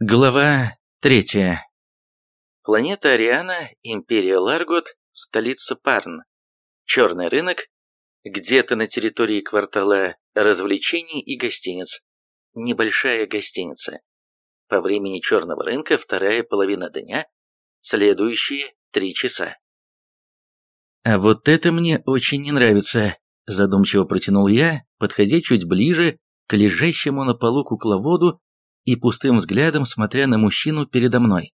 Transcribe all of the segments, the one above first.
Глава третья. Планета Ариана, Империя Ларгот, столица Парн. Черный рынок, где-то на территории квартала развлечений и гостиниц. Небольшая гостиница. По времени черного рынка вторая половина дня, следующие три часа. «А вот это мне очень не нравится», – задумчиво протянул я, подходя чуть ближе к лежащему на полу кукловоду и пустым взглядом смотря на мужчину передо мной.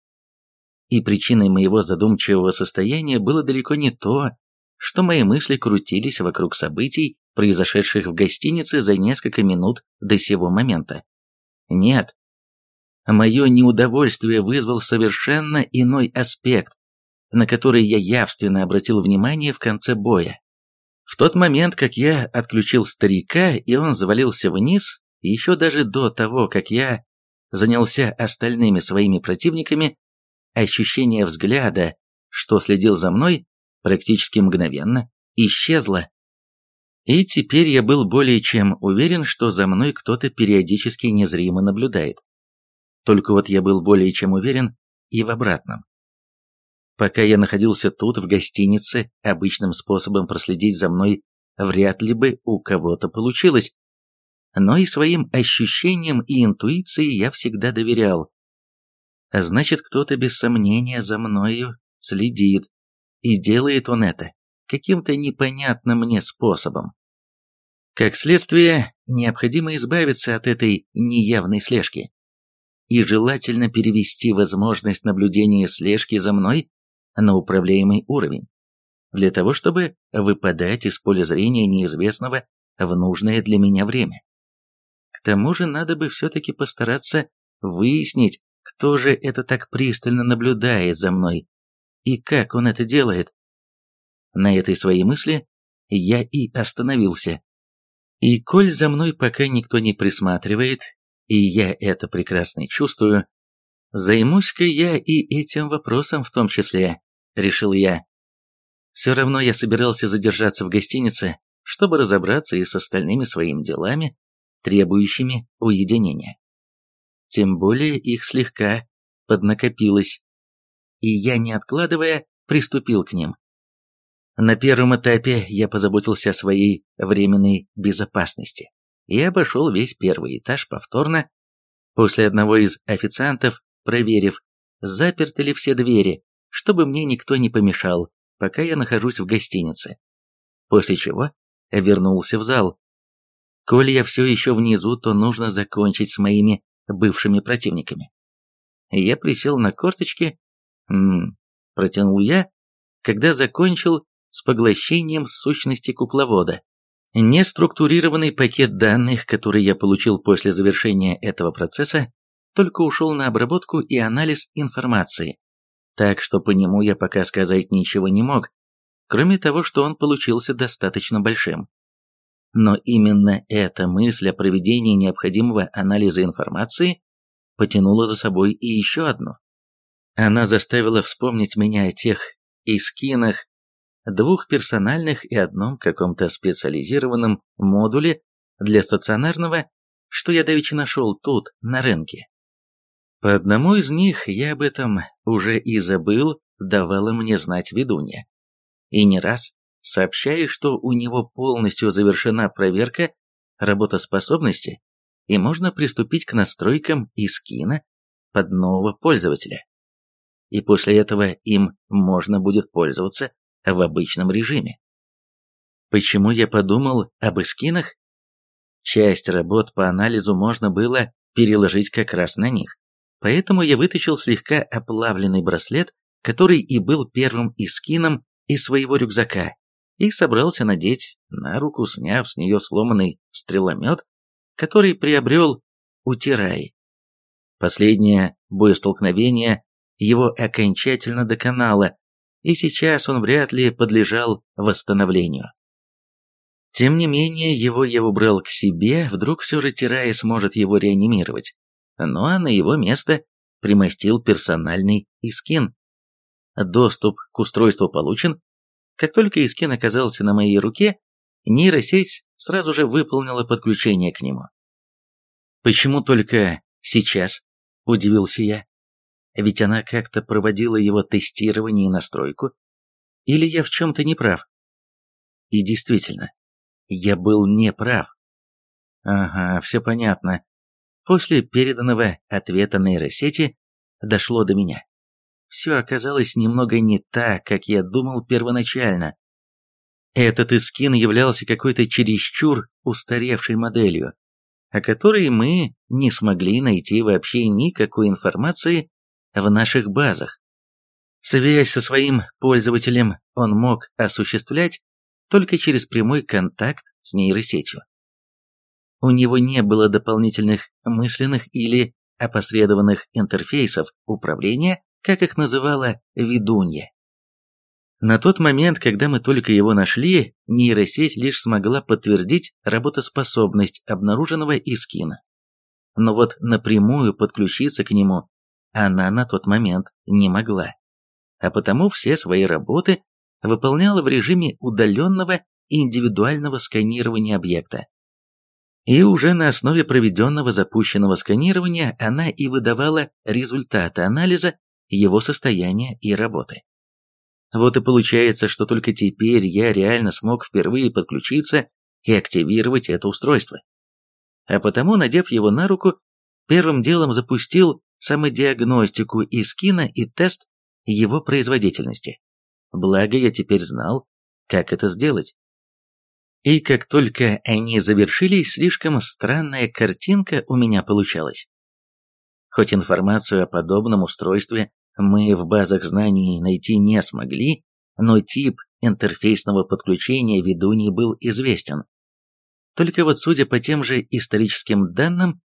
И причиной моего задумчивого состояния было далеко не то, что мои мысли крутились вокруг событий, произошедших в гостинице за несколько минут до сего момента. Нет. Мое неудовольствие вызвал совершенно иной аспект, на который я явственно обратил внимание в конце боя. В тот момент, как я отключил старика, и он завалился вниз, еще даже до того, как я занялся остальными своими противниками, ощущение взгляда, что следил за мной, практически мгновенно исчезло. И теперь я был более чем уверен, что за мной кто-то периодически незримо наблюдает. Только вот я был более чем уверен и в обратном. Пока я находился тут, в гостинице, обычным способом проследить за мной вряд ли бы у кого-то получилось, но и своим ощущениям и интуиции я всегда доверял. А значит, кто-то без сомнения за мною следит, и делает он это каким-то непонятным мне способом. Как следствие, необходимо избавиться от этой неявной слежки и желательно перевести возможность наблюдения слежки за мной на управляемый уровень, для того чтобы выпадать из поля зрения неизвестного в нужное для меня время тому же надо бы все-таки постараться выяснить, кто же это так пристально наблюдает за мной и как он это делает. На этой своей мысли я и остановился. И коль за мной пока никто не присматривает, и я это прекрасно чувствую, займусь-ка я и этим вопросом в том числе, решил я. Все равно я собирался задержаться в гостинице, чтобы разобраться и с остальными своими делами, требующими уединения. Тем более их слегка поднакопилось, и я, не откладывая, приступил к ним. На первом этапе я позаботился о своей временной безопасности и обошел весь первый этаж повторно, после одного из официантов, проверив, заперты ли все двери, чтобы мне никто не помешал, пока я нахожусь в гостинице. После чего вернулся в зал, Коль я все еще внизу, то нужно закончить с моими бывшими противниками. Я присел на корточки, м протянул я, когда закончил с поглощением сущности кукловода. Неструктурированный пакет данных, который я получил после завершения этого процесса, только ушел на обработку и анализ информации, так что по нему я пока сказать ничего не мог, кроме того, что он получился достаточно большим. Но именно эта мысль о проведении необходимого анализа информации потянула за собой и еще одну. Она заставила вспомнить меня о тех искинах, двух персональных и одном каком-то специализированном модуле для стационарного, что я давеча нашел тут, на рынке. По одному из них я об этом уже и забыл, давала мне знать ведунья. И не раз, сообщая, что у него полностью завершена проверка работоспособности и можно приступить к настройкам искина под нового пользователя. И после этого им можно будет пользоваться в обычном режиме. Почему я подумал об эскинах? Часть работ по анализу можно было переложить как раз на них. Поэтому я вытащил слегка оплавленный браслет, который и был первым эскином из своего рюкзака, и собрался надеть на руку, сняв с нее сломанный стреломет, который приобрел у Тираи. Последнее боестолкновение его окончательно доконало, и сейчас он вряд ли подлежал восстановлению. Тем не менее, его я убрал к себе, вдруг все же Тирай сможет его реанимировать. Ну а на его место примостил персональный искин. Доступ к устройству получен, как только Искин оказался на моей руке, нейросеть сразу же выполнила подключение к нему. Почему только сейчас? – удивился я. Ведь она как-то проводила его тестирование и настройку. Или я в чем-то не прав? И действительно, я был не прав. Ага, все понятно. После переданного ответа нейросети дошло до меня. Все оказалось немного не так, как я думал первоначально. Этот искин являлся какой-то чересчур устаревшей моделью, о которой мы не смогли найти вообще никакой информации в наших базах. Связь со своим пользователем он мог осуществлять только через прямой контакт с нейросетью. У него не было дополнительных мысленных или опосредованных интерфейсов управления, как их называла ведунья. На тот момент, когда мы только его нашли, нейросеть лишь смогла подтвердить работоспособность обнаруженного искина. Но вот напрямую подключиться к нему она на тот момент не могла. А потому все свои работы выполняла в режиме удаленного индивидуального сканирования объекта. И уже на основе проведенного запущенного сканирования она и выдавала результаты анализа его состояния и работы. Вот и получается, что только теперь я реально смог впервые подключиться и активировать это устройство. А потому, надев его на руку, первым делом запустил самодиагностику Искина и тест его производительности. Благо я теперь знал, как это сделать. И как только они завершились, слишком странная картинка у меня получалась. Хоть информацию о подобном устройстве мы в базах знаний найти не смогли, но тип интерфейсного подключения ведуньи был известен. Только вот судя по тем же историческим данным,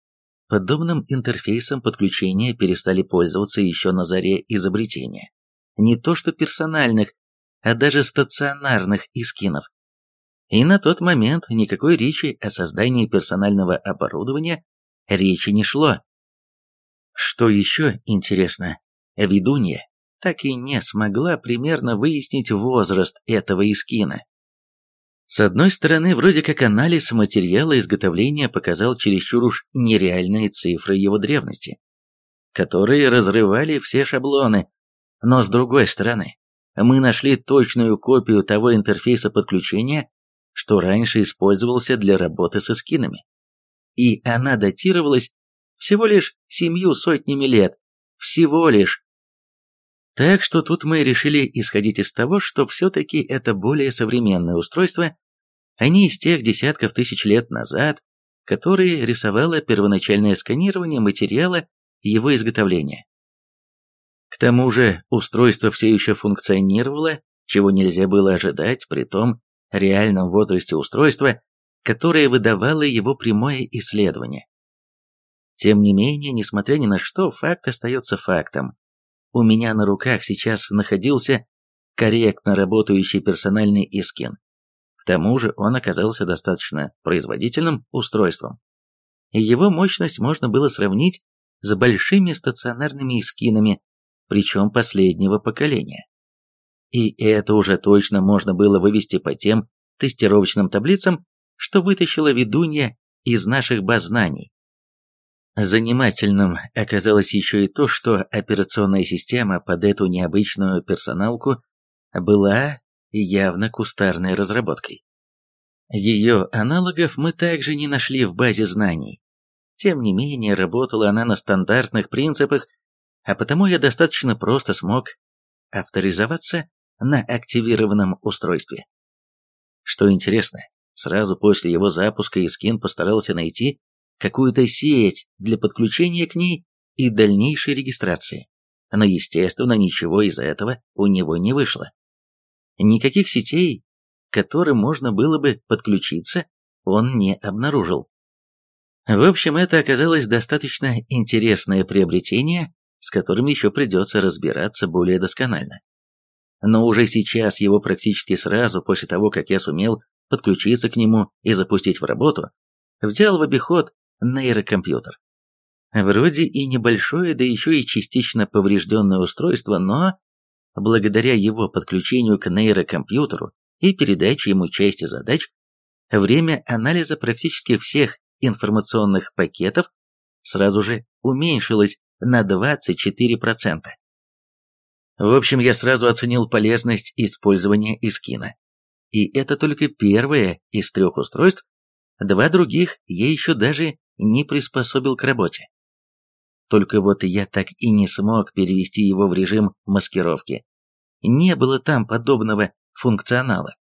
подобным интерфейсом подключения перестали пользоваться еще на заре изобретения. Не то что персональных, а даже стационарных искинов. И на тот момент никакой речи о создании персонального оборудования речи не шло. Что еще интересно, ведунья так и не смогла примерно выяснить возраст этого искина. С одной стороны, вроде как анализ материала изготовления показал чересчур уж нереальные цифры его древности, которые разрывали все шаблоны, но с другой стороны, мы нашли точную копию того интерфейса подключения, что раньше использовался для работы со скинами. И она датировалась всего лишь семью сотнями лет. Всего лишь. Так что тут мы решили исходить из того, что все-таки это более современное устройство, а не из тех десятков тысяч лет назад, которые рисовало первоначальное сканирование материала его изготовления. К тому же устройство все еще функционировало, чего нельзя было ожидать при том реальном возрасте устройства, которое выдавало его прямое исследование. Тем не менее, несмотря ни на что, факт остается фактом. У меня на руках сейчас находился корректно работающий персональный Искин. К тому же он оказался достаточно производительным устройством. Его мощность можно было сравнить с большими стационарными Искинами, причем последнего поколения. И это уже точно можно было вывести по тем тестировочным таблицам, что вытащила ведунья из наших баз знаний. Занимательным оказалось еще и то, что операционная система под эту необычную персоналку была явно кустарной разработкой. Ее аналогов мы также не нашли в базе знаний. Тем не менее, работала она на стандартных принципах, а потому я достаточно просто смог авторизоваться на активированном устройстве. Что интересно, сразу после его запуска Искин постарался найти какую-то сеть для подключения к ней и дальнейшей регистрации. Но, естественно, ничего из этого у него не вышло. Никаких сетей, к которым можно было бы подключиться, он не обнаружил. В общем, это оказалось достаточно интересное приобретение, с которым еще придется разбираться более досконально. Но уже сейчас его практически сразу после того, как я сумел подключиться к нему и запустить в работу, взял в обиход нейрокомпьютер. Вроде и небольшое, да еще и частично поврежденное устройство, но благодаря его подключению к нейрокомпьютеру и передаче ему части задач, время анализа практически всех информационных пакетов сразу же уменьшилось на 24%. В общем, я сразу оценил полезность использования Искина. И это только первое из трех устройств, два других я еще даже не приспособил к работе. Только вот я так и не смог перевести его в режим маскировки. Не было там подобного функционала.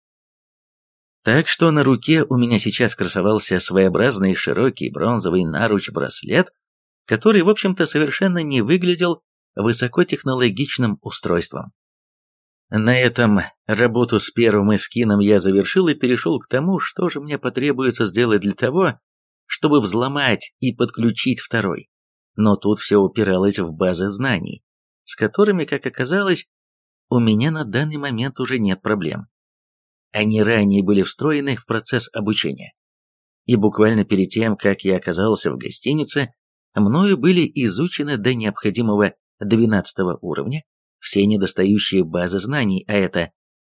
Так что на руке у меня сейчас красовался своеобразный широкий бронзовый наруч-браслет, который, в общем-то, совершенно не выглядел высокотехнологичным устройством. На этом работу с первым эскином я завершил и перешел к тому, что же мне потребуется сделать для того, чтобы взломать и подключить второй. Но тут все упиралось в базы знаний, с которыми, как оказалось, у меня на данный момент уже нет проблем. Они ранее были встроены в процесс обучения. И буквально перед тем, как я оказался в гостинице, мною были изучены до необходимого 12 уровня все недостающие базы знаний, а это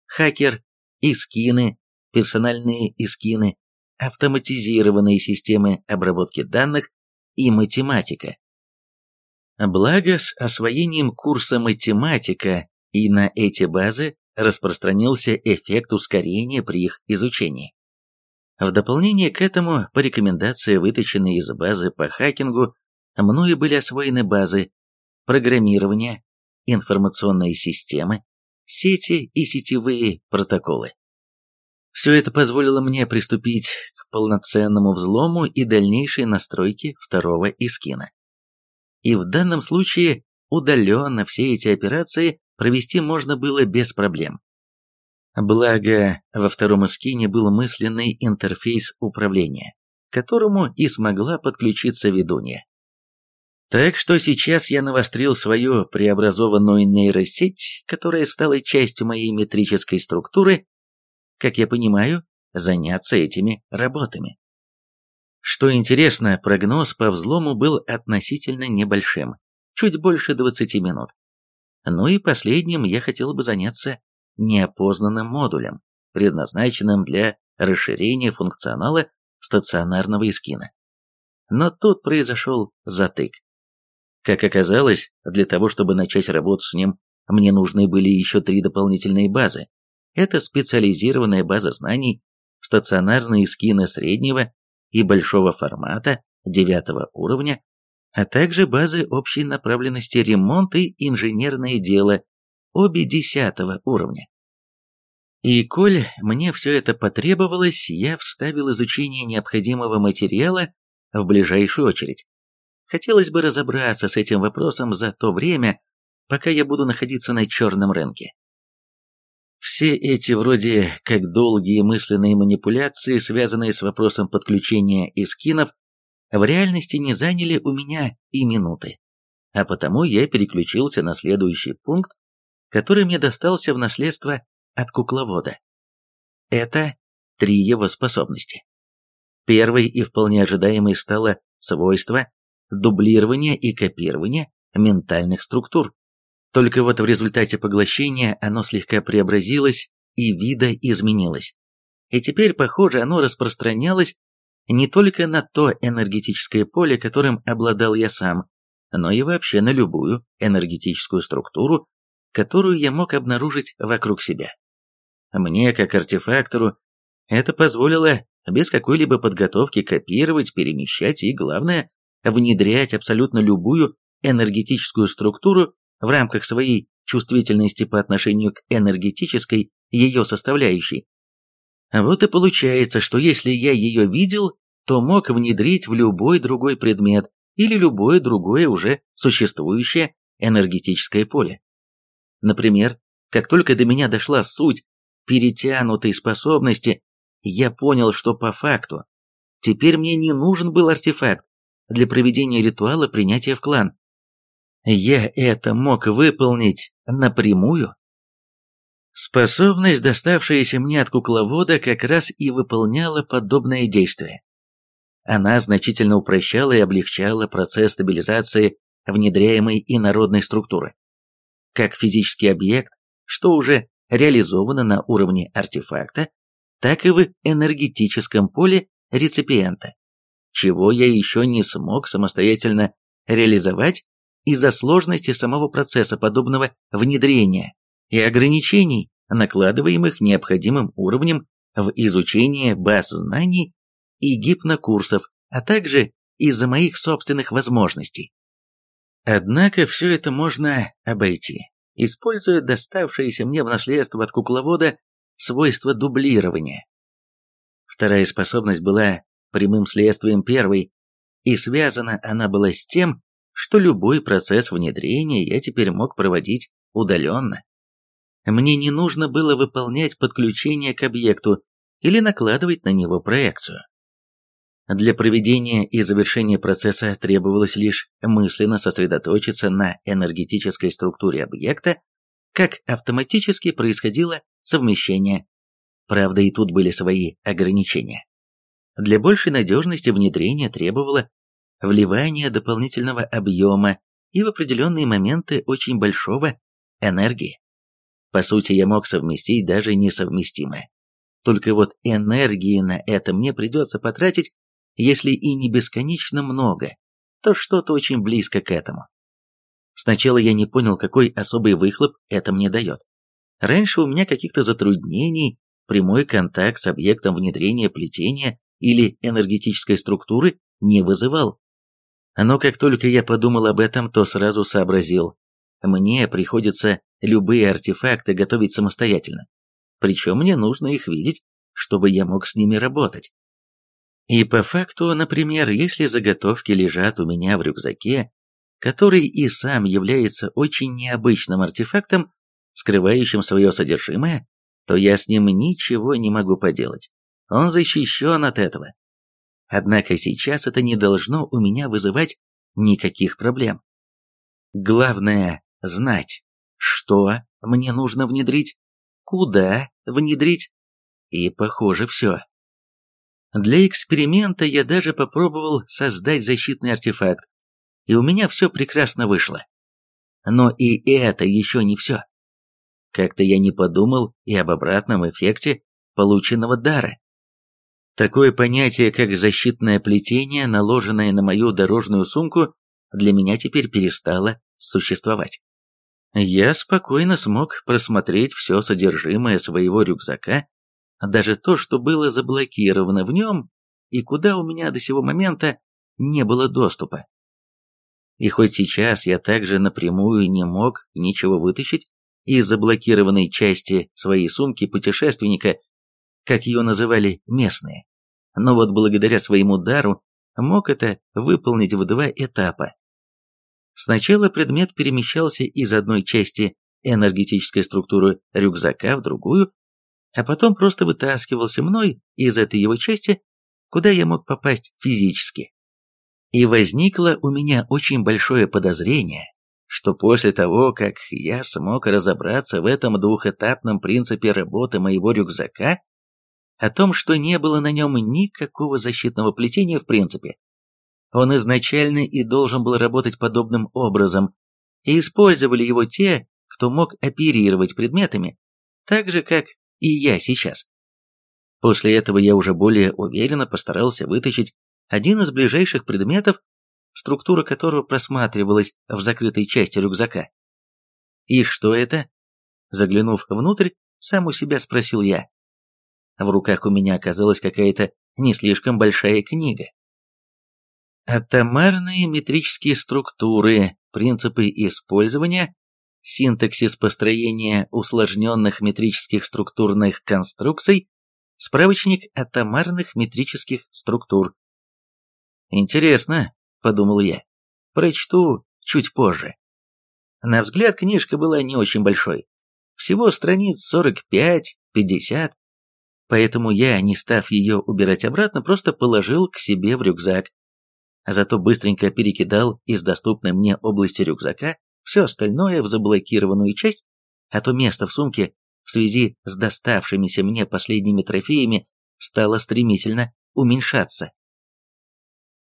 хакер, искины, персональные искины, автоматизированные системы обработки данных и математика. Благо, с освоением курса математика и на эти базы распространился эффект ускорения при их изучении. В дополнение к этому, по рекомендации, вытащенной из базы по хакингу, мною были освоены базы программирования, информационные системы, сети и сетевые протоколы. Все это позволило мне приступить к полноценному взлому и дальнейшей настройке второго искина. И в данном случае удаленно все эти операции провести можно было без проблем. Благо, во втором эскине был мысленный интерфейс управления, к которому и смогла подключиться ведунья. Так что сейчас я навострил свою преобразованную нейросеть, которая стала частью моей метрической структуры, как я понимаю, заняться этими работами. Что интересно, прогноз по взлому был относительно небольшим, чуть больше 20 минут. Ну и последним я хотел бы заняться неопознанным модулем, предназначенным для расширения функционала стационарного эскина. Но тут произошел затык. Как оказалось, для того, чтобы начать работу с ним, мне нужны были еще три дополнительные базы. Это специализированная база знаний, стационарные скины среднего и большого формата девятого уровня, а также базы общей направленности ремонт и инженерное дело, обе десятого уровня. И коль мне все это потребовалось, я вставил изучение необходимого материала в ближайшую очередь. Хотелось бы разобраться с этим вопросом за то время, пока я буду находиться на черном рынке. Все эти вроде как долгие мысленные манипуляции, связанные с вопросом подключения искинов, в реальности не заняли у меня и минуты. А потому я переключился на следующий пункт, который мне достался в наследство от кукловода. Это три его способности. Первой и вполне ожидаемой стало свойство дублирования и копирования ментальных структур. Только вот в результате поглощения оно слегка преобразилось и вида изменилось. И теперь, похоже, оно распространялось не только на то энергетическое поле, которым обладал я сам, но и вообще на любую энергетическую структуру, которую я мог обнаружить вокруг себя. Мне, как артефактору, это позволило без какой-либо подготовки копировать, перемещать и, главное, внедрять абсолютно любую энергетическую структуру в рамках своей чувствительности по отношению к энергетической ее составляющей. Вот и получается, что если я ее видел, то мог внедрить в любой другой предмет или любое другое уже существующее энергетическое поле. Например, как только до меня дошла суть перетянутой способности, я понял, что по факту теперь мне не нужен был артефакт, для проведения ритуала принятия в клан. Я это мог выполнить напрямую. Способность, доставшаяся мне от кукловода, как раз и выполняла подобное действие. Она значительно упрощала и облегчала процесс стабилизации внедряемой инородной структуры. Как физический объект, что уже реализовано на уровне артефакта, так и в энергетическом поле реципиента чего я еще не смог самостоятельно реализовать из-за сложности самого процесса подобного внедрения и ограничений, накладываемых необходимым уровнем в изучение баз знаний и гипнокурсов, а также из-за моих собственных возможностей. Однако все это можно обойти, используя доставшееся мне в наследство от кукловода свойство дублирования. Вторая способность была прямым следствием первой, и связана она была с тем, что любой процесс внедрения я теперь мог проводить удаленно. Мне не нужно было выполнять подключение к объекту или накладывать на него проекцию. Для проведения и завершения процесса требовалось лишь мысленно сосредоточиться на энергетической структуре объекта, как автоматически происходило совмещение. Правда, и тут были свои ограничения. Для большей надежности внедрение требовало вливания дополнительного объема и в определенные моменты очень большого энергии. По сути, я мог совместить даже несовместимое. Только вот энергии на это мне придется потратить если и не бесконечно много, то что-то очень близко к этому. Сначала я не понял, какой особый выхлоп это мне дает. Раньше у меня каких-то затруднений прямой контакт с объектом внедрения плетения или энергетической структуры не вызывал. Но как только я подумал об этом, то сразу сообразил. Мне приходится любые артефакты готовить самостоятельно. Причем мне нужно их видеть, чтобы я мог с ними работать. И по факту, например, если заготовки лежат у меня в рюкзаке, который и сам является очень необычным артефактом, скрывающим свое содержимое, то я с ним ничего не могу поделать. Он защищен от этого. Однако сейчас это не должно у меня вызывать никаких проблем. Главное – знать, что мне нужно внедрить, куда внедрить, и, похоже, все. Для эксперимента я даже попробовал создать защитный артефакт, и у меня все прекрасно вышло. Но и это еще не все. Как-то я не подумал и об обратном эффекте полученного дара. Такое понятие, как защитное плетение, наложенное на мою дорожную сумку, для меня теперь перестало существовать. Я спокойно смог просмотреть все содержимое своего рюкзака даже то, что было заблокировано в нем и куда у меня до сего момента не было доступа. И хоть сейчас я также напрямую не мог ничего вытащить из заблокированной части своей сумки путешественника, как ее называли местные, но вот благодаря своему дару мог это выполнить в два этапа. Сначала предмет перемещался из одной части энергетической структуры рюкзака в другую, а потом просто вытаскивался мной из этой его части, куда я мог попасть физически. И возникло у меня очень большое подозрение, что после того, как я смог разобраться в этом двухэтапном принципе работы моего рюкзака, о том, что не было на нем никакого защитного плетения в принципе, он изначально и должен был работать подобным образом, и использовали его те, кто мог оперировать предметами, так же, как и я сейчас. После этого я уже более уверенно постарался вытащить один из ближайших предметов, структура которого просматривалась в закрытой части рюкзака. «И что это?» Заглянув внутрь, сам у себя спросил я. В руках у меня оказалась какая-то не слишком большая книга. Атомарные метрические структуры, принципы использования синтаксис построения усложненных метрических структурных конструкций, справочник атомарных метрических структур. «Интересно», — подумал я, — «прочту чуть позже». На взгляд книжка была не очень большой, всего страниц 45-50, поэтому я, не став ее убирать обратно, просто положил к себе в рюкзак. Зато быстренько перекидал из доступной мне области рюкзака все остальное в заблокированную часть, а то место в сумке в связи с доставшимися мне последними трофеями стало стремительно уменьшаться.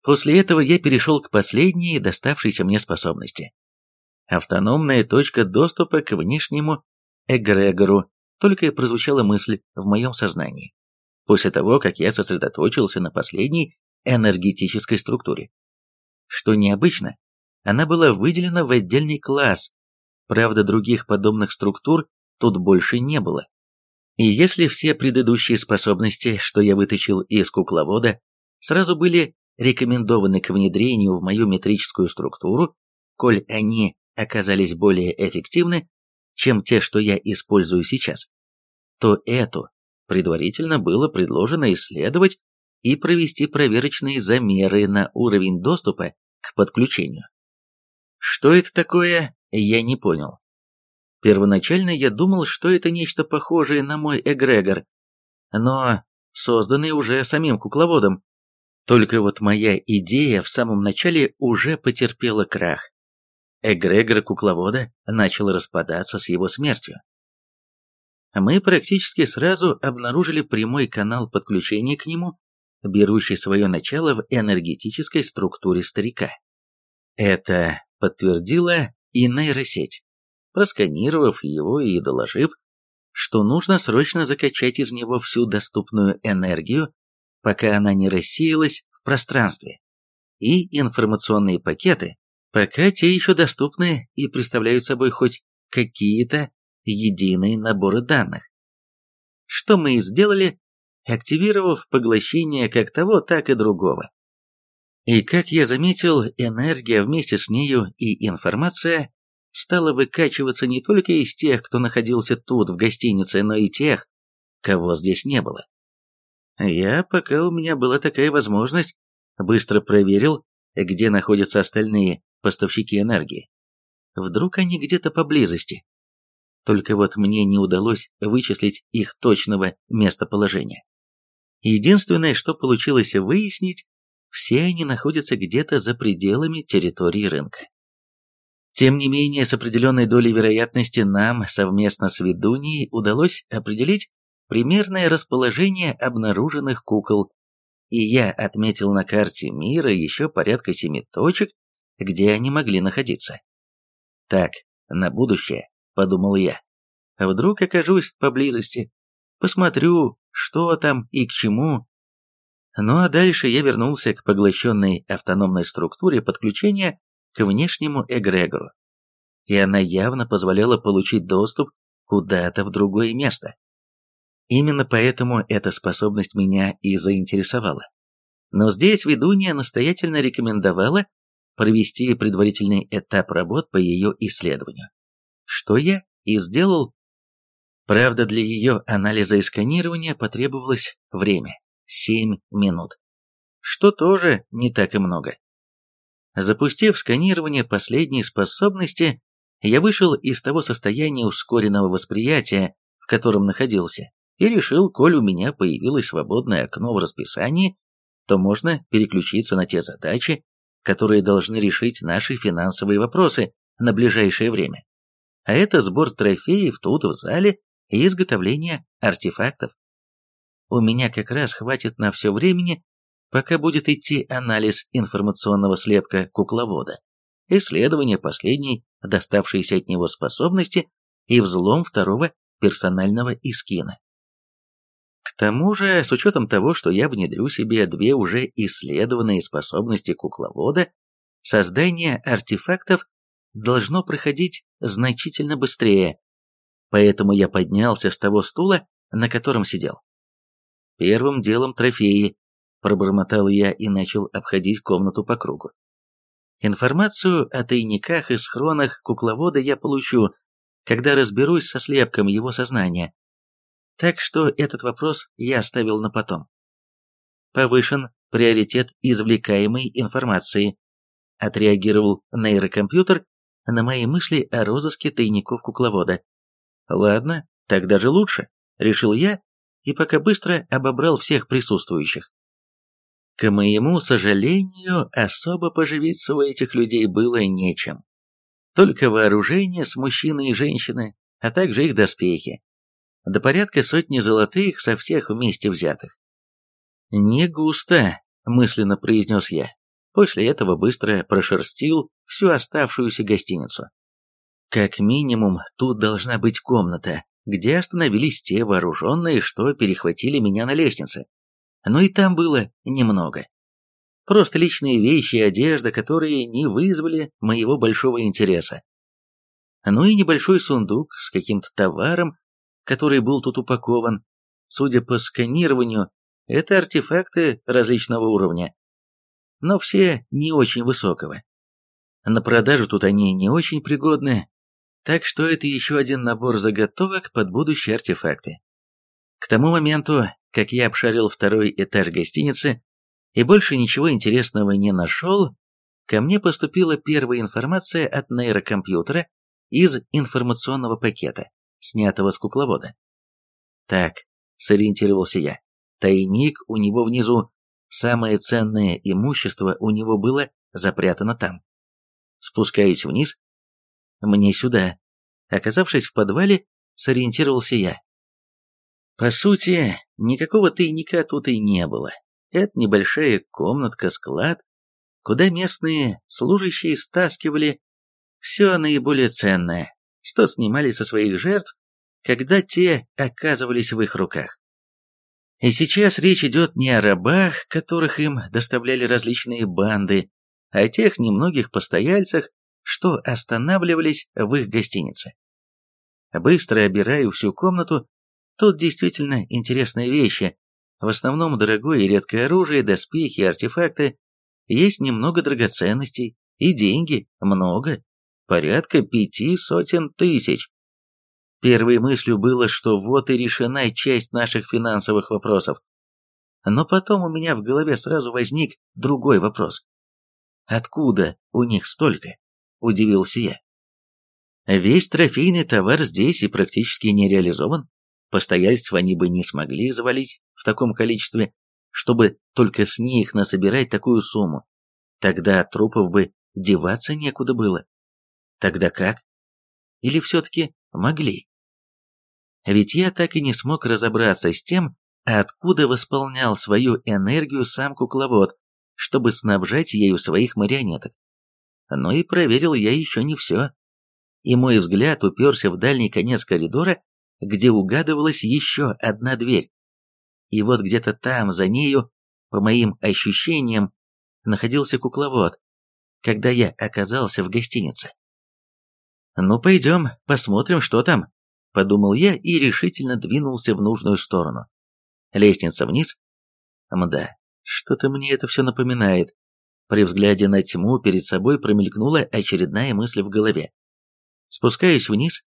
После этого я перешел к последней доставшейся мне способности. Автономная точка доступа к внешнему эгрегору, только и прозвучала мысль в моем сознании. После того, как я сосредоточился на последней энергетической структуре. Что необычно, она была выделена в отдельный класс, правда других подобных структур тут больше не было. И если все предыдущие способности, что я вытащил из кукловода, сразу были рекомендованы к внедрению в мою метрическую структуру, коль они оказались более эффективны, чем те, что я использую сейчас, то эту предварительно было предложено исследовать и провести проверочные замеры на уровень доступа к подключению. Что это такое, я не понял. Первоначально я думал, что это нечто похожее на мой эгрегор, но созданный уже самим кукловодом. Только вот моя идея в самом начале уже потерпела крах. Эгрегор кукловода начал распадаться с его смертью. Мы практически сразу обнаружили прямой канал подключения к нему, берущий свое начало в энергетической структуре старика. Это подтвердила и нейросеть просканировав его и доложив, что нужно срочно закачать из него всю доступную энергию, пока она не рассеялась в пространстве, и информационные пакеты, пока те еще доступны и представляют собой хоть какие-то единые наборы данных. Что мы и сделали, активировав поглощение как того, так и другого. И как я заметил, энергия вместе с нею и информация стала выкачиваться не только из тех, кто находился тут, в гостинице, но и тех, кого здесь не было. Я, пока у меня была такая возможность, быстро проверил, где находятся остальные поставщики энергии. Вдруг они где-то поблизости. Только вот мне не удалось вычислить их точного местоположения. Единственное, что получилось выяснить, все они находятся где-то за пределами территории рынка. Тем не менее, с определенной долей вероятности нам совместно с ведуньей удалось определить примерное расположение обнаруженных кукол, и я отметил на карте мира еще порядка семи точек, где они могли находиться. Так, на будущее, подумал я. Вдруг окажусь поблизости, посмотрю, что там и к чему. Ну а дальше я вернулся к поглощенной автономной структуре подключения к внешнему эгрегору, и она явно позволяла получить доступ куда-то в другое место. Именно поэтому эта способность меня и заинтересовала. Но здесь ведунья настоятельно рекомендовала провести предварительный этап работ по ее исследованию. Что я и сделал. Правда, для ее анализа и сканирования потребовалось время – 7 минут. Что тоже не так и много. Запустив сканирование последней способности, я вышел из того состояния ускоренного восприятия, в котором находился, и решил, коль у меня появилось свободное окно в расписании, то можно переключиться на те задачи, которые должны решить наши финансовые вопросы на ближайшее время. А это сбор трофеев тут в зале и изготовление артефактов. У меня как раз хватит на все времени, пока будет идти анализ информационного слепка кукловода, исследование последней доставшейся от него способности и взлом второго персонального искина. К тому же, с учетом того, что я внедрю себе две уже исследованные способности кукловода, создание артефактов должно проходить значительно быстрее, поэтому я поднялся с того стула, на котором сидел. Первым делом трофеи, Пробормотал я и начал обходить комнату по кругу. Информацию о тайниках и схронах кукловода я получу, когда разберусь со слепком его сознания. Так что этот вопрос я оставил на потом. Повышен приоритет извлекаемой информации. Отреагировал нейрокомпьютер на мои мысли о розыске тайников кукловода. Ладно, так даже лучше, решил я, и пока быстро обобрал всех присутствующих. К моему сожалению, особо поживиться у этих людей было нечем. Только вооружение с мужчины и женщины, а также их доспехи. До порядка сотни золотых со всех вместе взятых. «Не густо», — мысленно произнес я. После этого быстро прошерстил всю оставшуюся гостиницу. Как минимум, тут должна быть комната, где остановились те вооруженные, что перехватили меня на лестнице но и там было немного. Просто личные вещи и одежда, которые не вызвали моего большого интереса. Ну и небольшой сундук с каким-то товаром, который был тут упакован. Судя по сканированию, это артефакты различного уровня. Но все не очень высокого. На продажу тут они не очень пригодны, так что это еще один набор заготовок под будущие артефакты. К тому моменту, как я обшарил второй этаж гостиницы и больше ничего интересного не нашел, ко мне поступила первая информация от нейрокомпьютера из информационного пакета, снятого с кукловода. Так, сориентировался я, тайник у него внизу, самое ценное имущество у него было запрятано там. Спускаюсь вниз. Мне сюда. Оказавшись в подвале, сориентировался я. По сути, никакого тайника тут и не было. Это небольшая комнатка-склад, куда местные служащие стаскивали все наиболее ценное, что снимали со своих жертв, когда те оказывались в их руках. И сейчас речь идет не о рабах, которых им доставляли различные банды, а о тех немногих постояльцах, что останавливались в их гостинице. Быстро обираю всю комнату Тут действительно интересные вещи. В основном дорогое и редкое оружие, доспехи, артефакты. Есть немного драгоценностей. И деньги. Много. Порядка пяти сотен тысяч. Первой мыслью было, что вот и решена часть наших финансовых вопросов. Но потом у меня в голове сразу возник другой вопрос. Откуда у них столько? Удивился я. Весь трофейный товар здесь и практически не реализован. Постояльцев они бы не смогли завалить в таком количестве, чтобы только с них насобирать такую сумму. Тогда трупов бы деваться некуда было. Тогда как? Или все-таки могли? Ведь я так и не смог разобраться с тем, откуда восполнял свою энергию сам кукловод, чтобы снабжать ею своих марионеток. Но и проверил я еще не все. И мой взгляд уперся в дальний конец коридора, где угадывалась еще одна дверь. И вот где-то там, за нею, по моим ощущениям, находился кукловод, когда я оказался в гостинице. «Ну, пойдем, посмотрим, что там», — подумал я и решительно двинулся в нужную сторону. Лестница вниз. Мда, что-то мне это все напоминает. При взгляде на тьму перед собой промелькнула очередная мысль в голове. Спускаюсь вниз,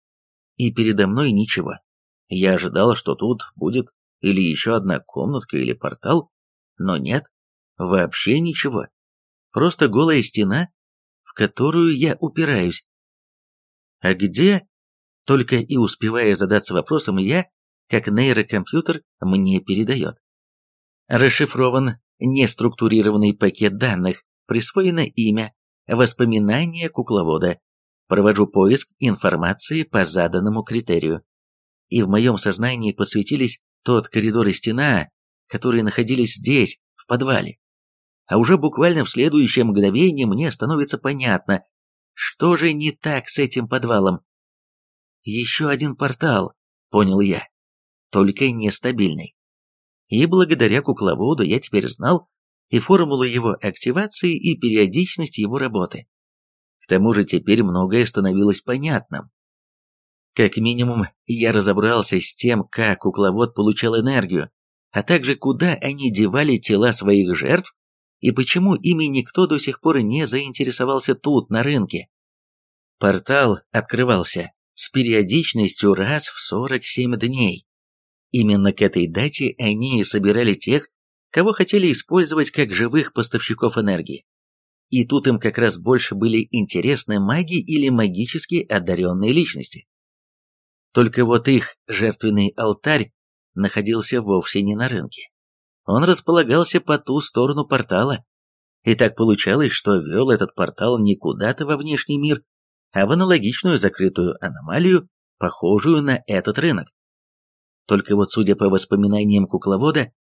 и передо мной ничего. Я ожидал, что тут будет или еще одна комнатка или портал, но нет, вообще ничего. Просто голая стена, в которую я упираюсь. А где? Только и успевая задаться вопросом я, как нейрокомпьютер мне передает. Расшифрован неструктурированный пакет данных, присвоено имя, воспоминания кукловода, Провожу поиск информации по заданному критерию. И в моем сознании подсветились тот коридор и стена, которые находились здесь, в подвале. А уже буквально в следующее мгновение мне становится понятно, что же не так с этим подвалом. Еще один портал, понял я, только нестабильный. И благодаря кукловоду я теперь знал и формулу его активации, и периодичность его работы. К тому же теперь многое становилось понятным. Как минимум, я разобрался с тем, как кукловод получал энергию, а также куда они девали тела своих жертв и почему ими никто до сих пор не заинтересовался тут, на рынке. Портал открывался с периодичностью раз в 47 дней. Именно к этой дате они и собирали тех, кого хотели использовать как живых поставщиков энергии и тут им как раз больше были интересны маги или магически одаренные личности. Только вот их жертвенный алтарь находился вовсе не на рынке. Он располагался по ту сторону портала. И так получалось, что вел этот портал не куда-то во внешний мир, а в аналогичную закрытую аномалию, похожую на этот рынок. Только вот, судя по воспоминаниям кукловода,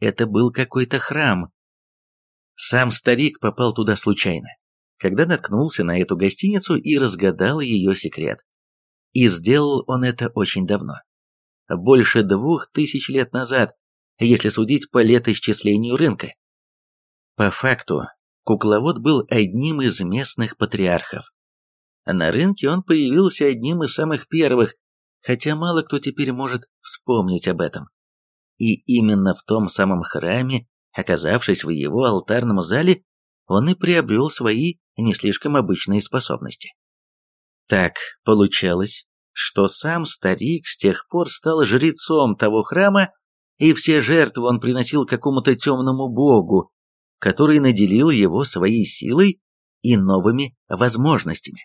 это был какой-то храм, сам старик попал туда случайно, когда наткнулся на эту гостиницу и разгадал ее секрет. И сделал он это очень давно. Больше двух тысяч лет назад, если судить по летоисчислению рынка. По факту, кукловод был одним из местных патриархов. На рынке он появился одним из самых первых, хотя мало кто теперь может вспомнить об этом. И именно в том самом храме, оказавшись в его алтарном зале, он и приобрел свои не слишком обычные способности. Так получалось, что сам старик с тех пор стал жрецом того храма, и все жертвы он приносил какому-то темному богу, который наделил его своей силой и новыми возможностями.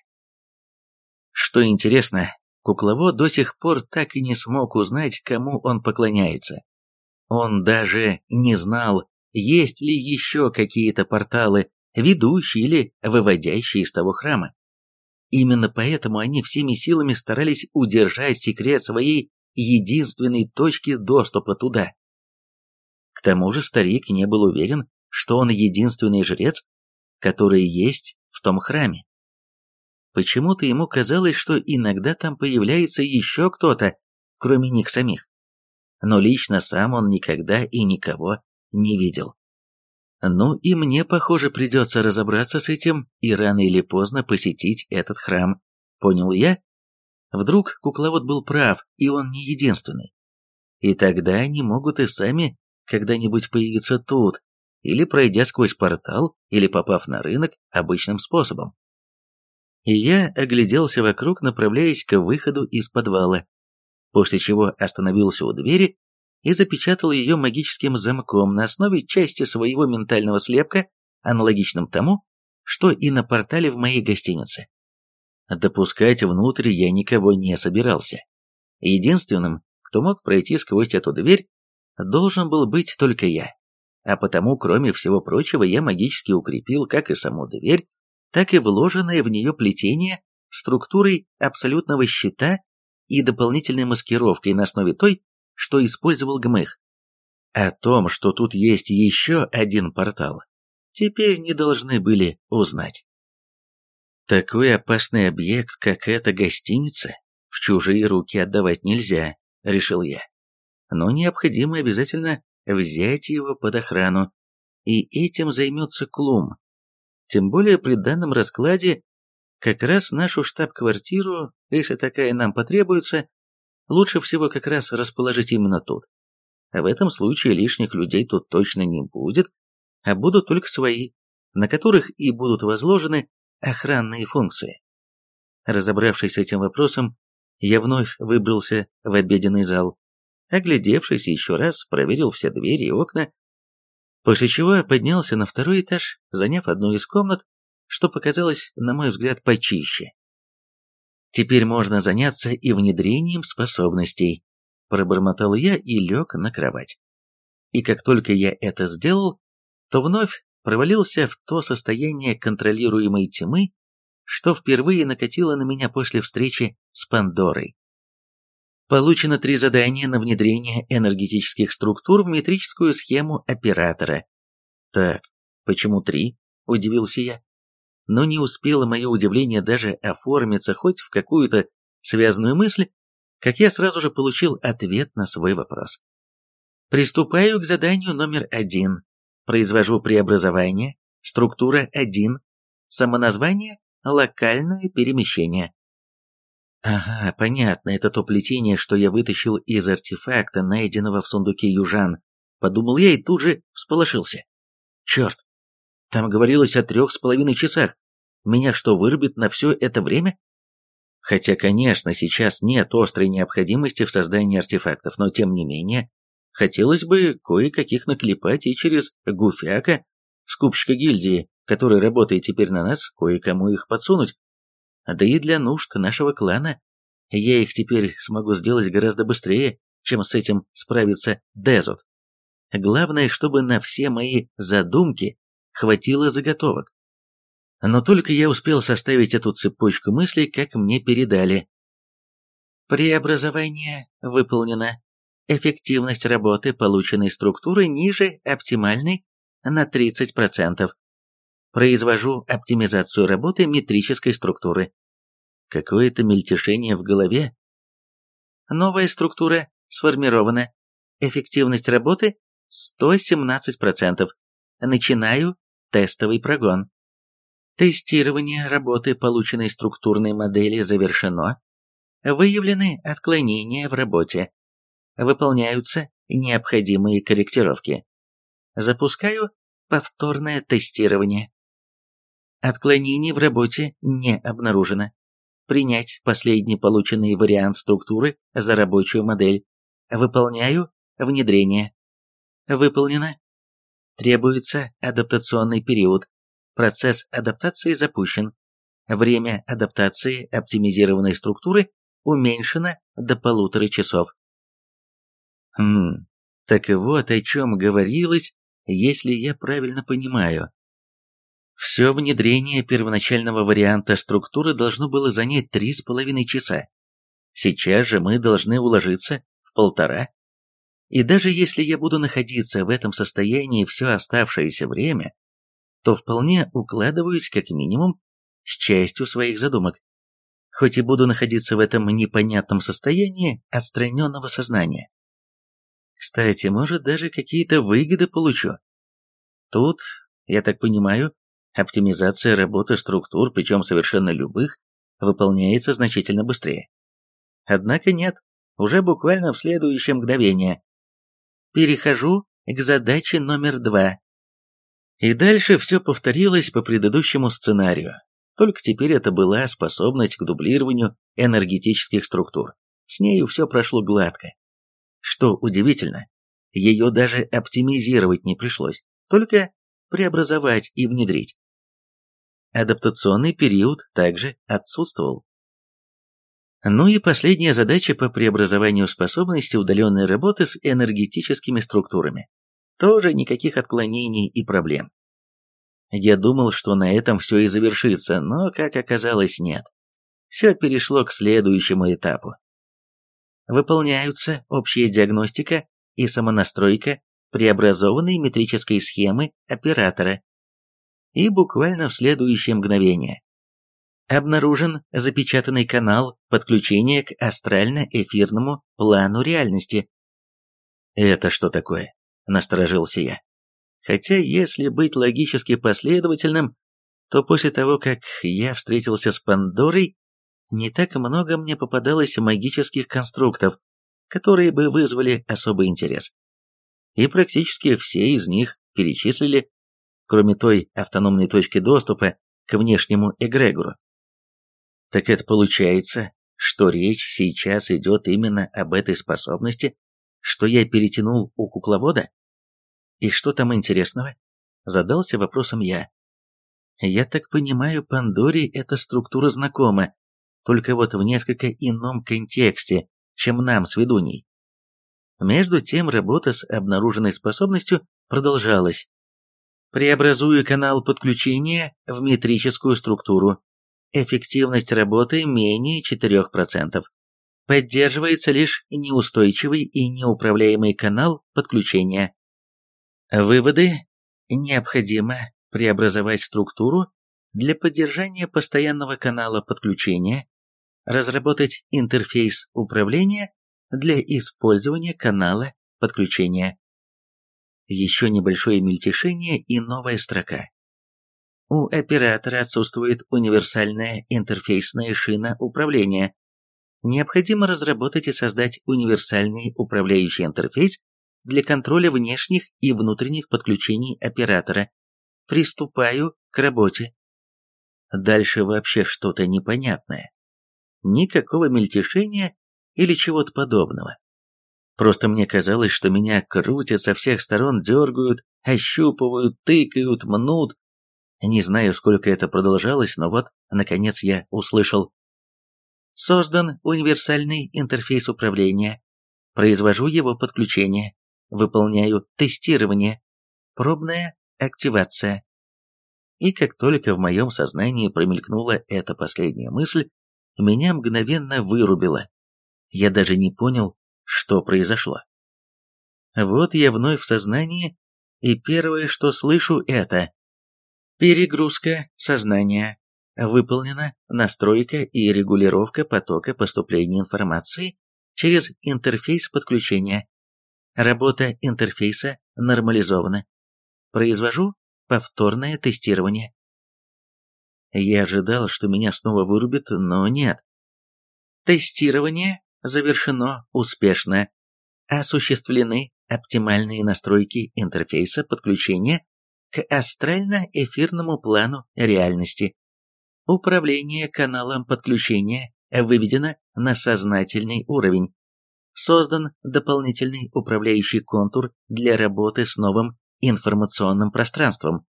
Что интересно, кукловод до сих пор так и не смог узнать, кому он поклоняется. Он даже не знал, есть ли еще какие-то порталы, ведущие или выводящие из того храма. Именно поэтому они всеми силами старались удержать секрет своей единственной точки доступа туда. К тому же старик не был уверен, что он единственный жрец, который есть в том храме. Почему-то ему казалось, что иногда там появляется еще кто-то, кроме них самих. Но лично сам он никогда и никого не видел. Ну и мне, похоже, придется разобраться с этим и рано или поздно посетить этот храм. Понял я? Вдруг кукловод был прав, и он не единственный. И тогда они могут и сами когда-нибудь появиться тут, или пройдя сквозь портал, или попав на рынок обычным способом. И я огляделся вокруг, направляясь к выходу из подвала, после чего остановился у двери и запечатал ее магическим замком на основе части своего ментального слепка, аналогичным тому, что и на портале в моей гостинице. Допускать внутрь я никого не собирался. Единственным, кто мог пройти сквозь эту дверь, должен был быть только я. А потому, кроме всего прочего, я магически укрепил как и саму дверь, так и вложенное в нее плетение структурой абсолютного щита и дополнительной маскировкой на основе той, что использовал Гмых. О том, что тут есть еще один портал, теперь не должны были узнать. Такой опасный объект, как эта гостиница, в чужие руки отдавать нельзя, решил я. Но необходимо обязательно взять его под охрану, и этим займется Клум. Тем более при данном раскладе как раз нашу штаб-квартиру, если такая нам потребуется, лучше всего как раз расположить именно тут. А в этом случае лишних людей тут точно не будет, а будут только свои, на которых и будут возложены охранные функции. Разобравшись с этим вопросом, я вновь выбрался в обеденный зал. Оглядевшись еще раз, проверил все двери и окна, после чего поднялся на второй этаж, заняв одну из комнат, что показалось, на мой взгляд, почище. Теперь можно заняться и внедрением способностей, пробормотал я и лег на кровать. И как только я это сделал, то вновь провалился в то состояние контролируемой тьмы, что впервые накатило на меня после встречи с Пандорой. Получено три задания на внедрение энергетических структур в метрическую схему оператора. Так, почему три? Удивился я. Но не успело мое удивление даже оформиться хоть в какую-то связанную мысль, как я сразу же получил ответ на свой вопрос. Приступаю к заданию номер один. Произвожу преобразование. Структура 1. Самоназвание – локальное перемещение. Ага, понятно, это то плетение, что я вытащил из артефакта, найденного в сундуке южан. Подумал я и тут же всполошился. Черт, там говорилось о трех с половиной часах. Меня что, вырубит на все это время? Хотя, конечно, сейчас нет острой необходимости в создании артефактов, но тем не менее, хотелось бы кое-каких наклепать и через Гуфяка, скупщика гильдии, который работает теперь на нас, кое-кому их подсунуть. Да и для нужд нашего клана я их теперь смогу сделать гораздо быстрее, чем с этим справится Дезот. Главное, чтобы на все мои задумки хватило заготовок. Но только я успел составить эту цепочку мыслей, как мне передали. Преобразование выполнено. Эффективность работы полученной структуры ниже оптимальной на 30%. Произвожу оптимизацию работы метрической структуры. Какое-то мельтешение в голове. Новая структура сформирована. Эффективность работы 117%. Начинаю тестовый прогон. Тестирование работы полученной структурной модели завершено. Выявлены отклонения в работе. Выполняются необходимые корректировки. Запускаю повторное тестирование. Отклонений в работе не обнаружено. Принять последний полученный вариант структуры за рабочую модель. Выполняю внедрение. Выполнено. Требуется адаптационный период. Процесс адаптации запущен. Время адаптации оптимизированной структуры уменьшено до полутора часов. Хм, так и вот о чем говорилось, если я правильно понимаю. Все внедрение первоначального варианта структуры должно было занять три с половиной часа. Сейчас же мы должны уложиться в полтора. И даже если я буду находиться в этом состоянии все оставшееся время, то вполне укладываюсь как минимум с частью своих задумок. Хоть и буду находиться в этом непонятном состоянии отстраненного сознания. Кстати, может, даже какие-то выгоды получу. Тут, я так понимаю, оптимизация работы структур, причем совершенно любых, выполняется значительно быстрее. Однако нет, уже буквально в следующее мгновение. Перехожу к задаче номер два. И дальше все повторилось по предыдущему сценарию. Только теперь это была способность к дублированию энергетических структур. С нею все прошло гладко. Что удивительно, ее даже оптимизировать не пришлось, только преобразовать и внедрить. Адаптационный период также отсутствовал. Ну и последняя задача по преобразованию способности удаленной работы с энергетическими структурами. Тоже никаких отклонений и проблем. Я думал, что на этом все и завершится, но, как оказалось, нет. Все перешло к следующему этапу. Выполняются общая диагностика и самонастройка преобразованной метрической схемы оператора. И буквально в следующее мгновение обнаружен запечатанный канал подключения к астрально-эфирному плану реальности. «Это что такое?» – насторожился я. Хотя, если быть логически последовательным, то после того, как я встретился с Пандорой, не так много мне попадалось магических конструктов, которые бы вызвали особый интерес. И практически все из них перечислили, кроме той автономной точки доступа к внешнему эгрегору. Так это получается, что речь сейчас идет именно об этой способности, что я перетянул у кукловода? И что там интересного? Задался вопросом я. Я так понимаю, Пандоре эта структура знакома, только вот в несколько ином контексте, чем нам с ведуней. Между тем работа с обнаруженной способностью продолжалась. Преобразую канал подключения в метрическую структуру. Эффективность работы менее 4%. Поддерживается лишь неустойчивый и неуправляемый канал подключения. Выводы. Необходимо преобразовать структуру для поддержания постоянного канала подключения, разработать интерфейс управления для использования канала подключения. Еще небольшое мельтешение и новая строка. У оператора отсутствует универсальная интерфейсная шина управления. Необходимо разработать и создать универсальный управляющий интерфейс для контроля внешних и внутренних подключений оператора. Приступаю к работе. Дальше вообще что-то непонятное. Никакого мельтешения или чего-то подобного. Просто мне казалось, что меня крутят со всех сторон, дергают, ощупывают, тыкают, мнут. Не знаю, сколько это продолжалось, но вот, наконец, я услышал. Создан универсальный интерфейс управления. Произвожу его подключение. Выполняю тестирование. Пробная активация. И как только в моем сознании промелькнула эта последняя мысль, меня мгновенно вырубило. Я даже не понял, что произошло. Вот я вновь в сознании, и первое, что слышу, это перегрузка сознания. Выполнена настройка и регулировка потока поступления информации через интерфейс подключения. Работа интерфейса нормализована. Произвожу повторное тестирование. Я ожидал, что меня снова вырубит, но нет. Тестирование завершено успешно. Осуществлены оптимальные настройки интерфейса подключения к астрально-эфирному плану реальности. Управление каналом подключения выведено на сознательный уровень. Создан дополнительный управляющий контур для работы с новым информационным пространством.